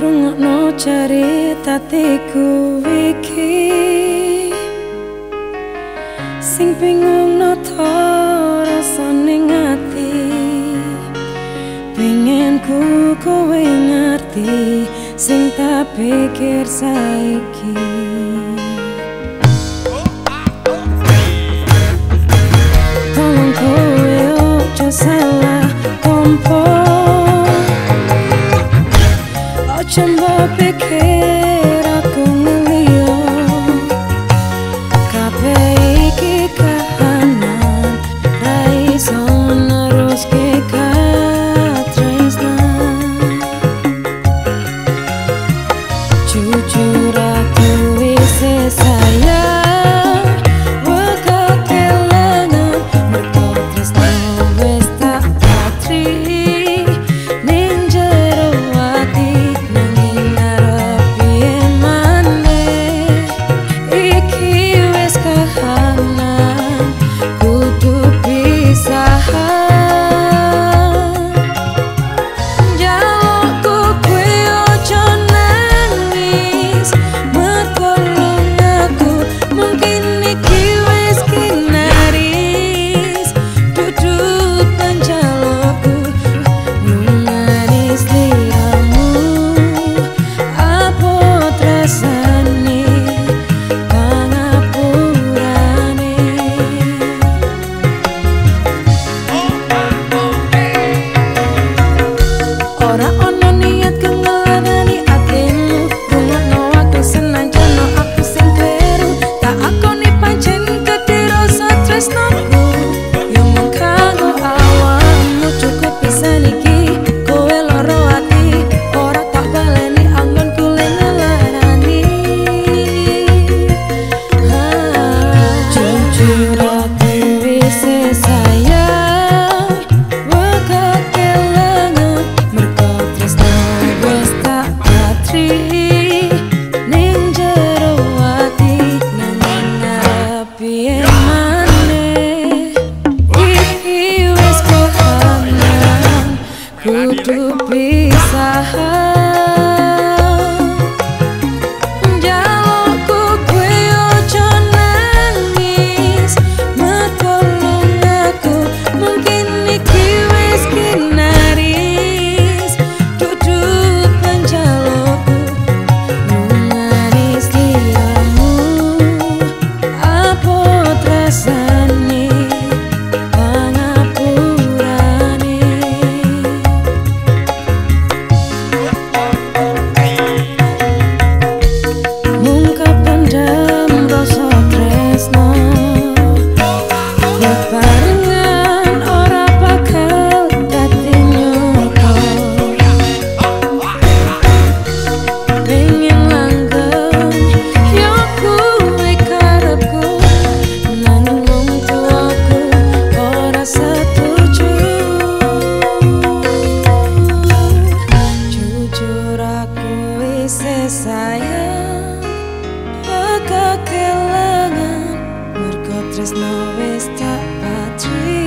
rungokno cerita tiku wiki sing bingung no to rasane ngati. Pengen ku kowe ngerti sing tak pikir saiki. Tolong kowe ojo salah kompo चंदा पे खेल। 和。tak patri